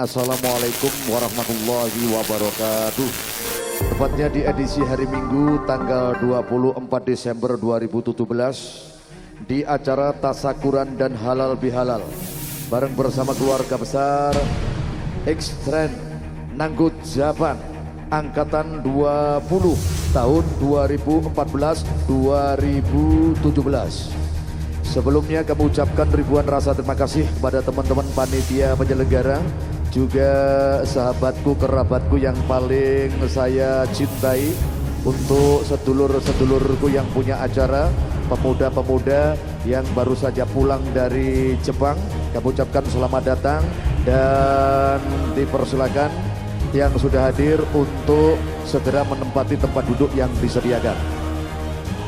Assalamualaikum warahmatullahi wabarakatuh. Tepatnya di edisi hari Minggu tanggal 24 Desember 2017 Di acara Tasakuran dan Halal Bihalal. Bareng bersama keluarga besar Ekstren Nanggut Japan Angkatan 20 tahun 2014-2017 Sebelumnya kami ucapkan ribuan rasa terima kasih kepada teman-teman panitia penyelenggara juga sahabatku, kerabatku yang paling saya cintai untuk sedulur-sedulurku yang punya acara pemuda-pemuda yang baru saja pulang dari Jepang. Kami ucapkan selamat datang dan dipersilakan yang sudah hadir untuk segera menempati tempat duduk yang disediakan.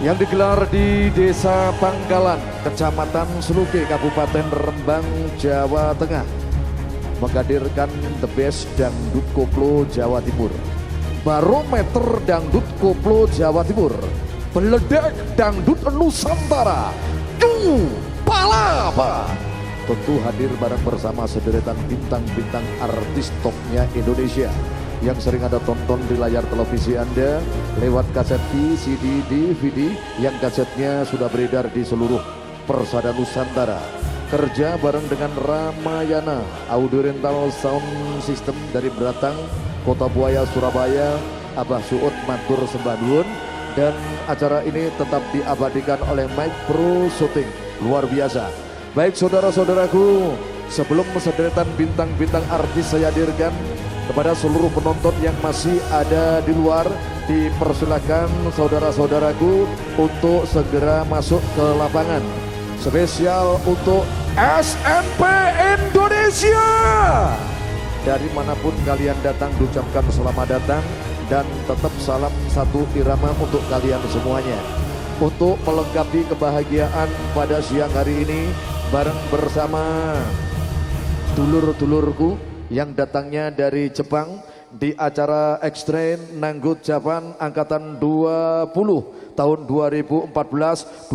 Yang digelar di Desa Pangkalan, Kecamatan Seluke, Kabupaten Rembang, Jawa Tengah menghadirkan The Best Dangdut Koplo Jawa Timur. Barometer Dangdut Koplo Jawa Timur. Beledek Dangdut Nusantara. Du Palapa. Tentu hadir bareng bersama sederetan bintang-bintang artis topnya Indonesia yang sering Anda tonton di layar televisi Anda lewat kaset VCD, DVD yang kasetnya sudah beredar di seluruh persada Nusantara. Kerja bareng dengan Ramayana, Audio Rental Sound System dari Beratang, Kota Buaya, Surabaya, Abah Suud, Matur Sembadun, dan acara ini tetap diabadikan oleh Mike Pro Shooting. Luar biasa. Baik saudara-saudaraku, sebelum sederetan bintang-bintang artis saya hadirkan, kepada seluruh penonton yang masih ada di luar dipersilakan saudara-saudaraku untuk segera masuk ke lapangan spesial untuk SNP Indonesia. Dari mana pun kalian datang diucapkan selamat datang dan tetap salam satu irama untuk kalian semuanya. Untuk melengkapi kebahagiaan pada siang hari ini bareng bersama dulur-dulurku yang datangnya dari Jepang di acara Extreme Nanggut Japan angkatan 20 tahun 2014-2017.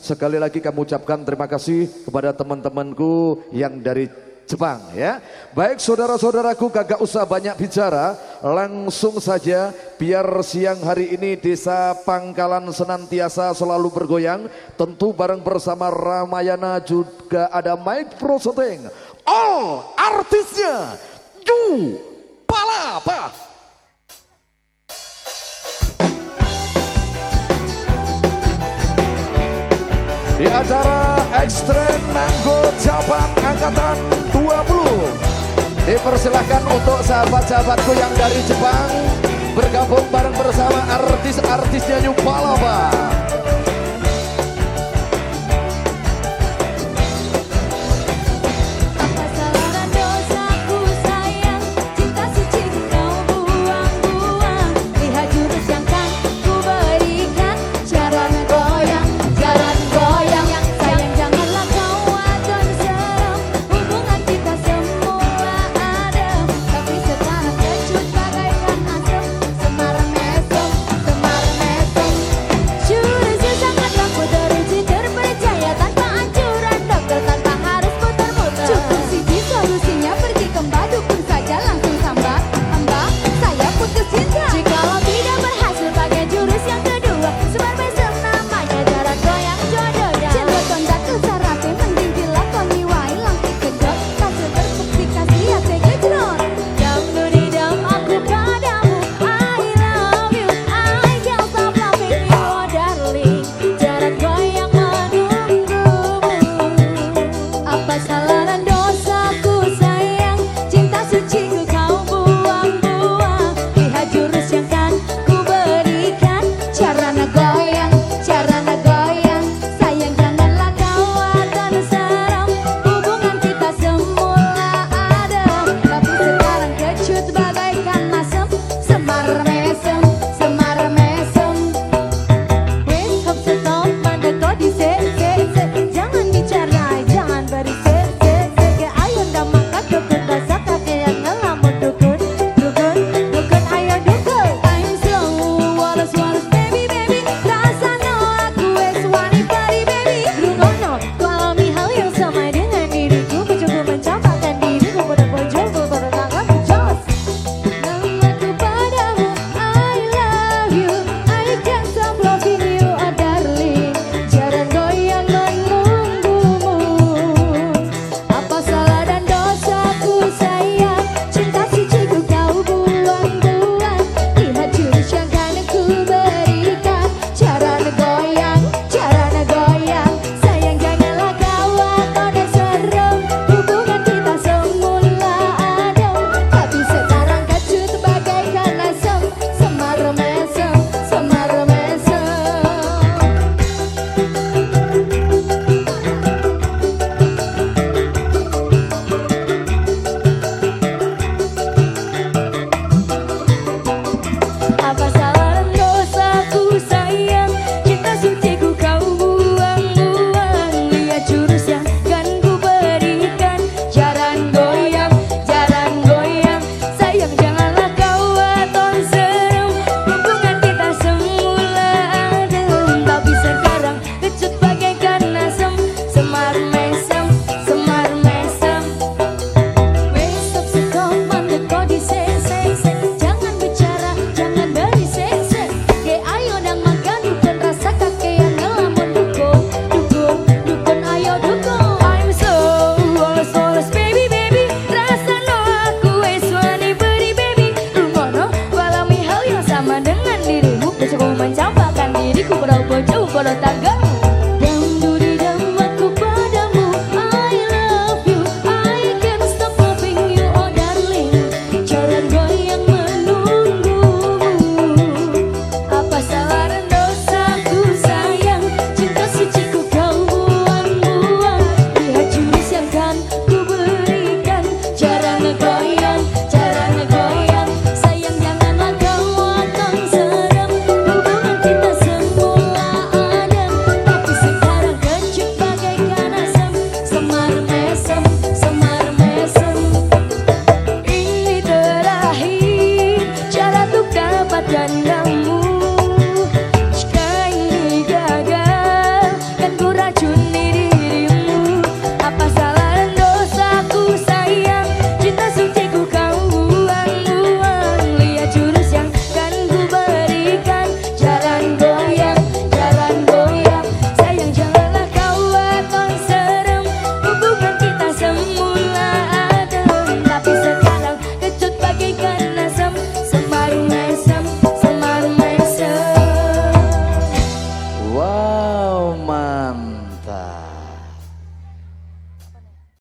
Sekali lagi kami ucapkan terima kasih kepada teman-temanku yang dari Jepang ya. Baik saudara-saudaraku kagak usah banyak bicara, langsung saja biar siang hari ini desa Pangkalan senantiasa selalu bergoyang. Tentu bareng bersama Ramayana juga ada Mike Pro all artisnya Ju Palapa. Di acara Ekstrem Nanggo Japan Angkatan 20 Dipersilahkan untuk sahabat-sahabatku yang dari Jepang Bergabung bareng bersama artis-artisnya New Palapa cozinha